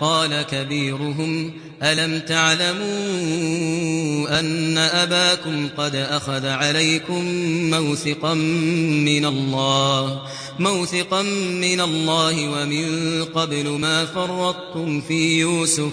قال كبيرهم ألم تعلموا أن أباكم قد أخذ عليكم موثقا من الله موثقا من الله ومن قبل ما فرطتم في يوسف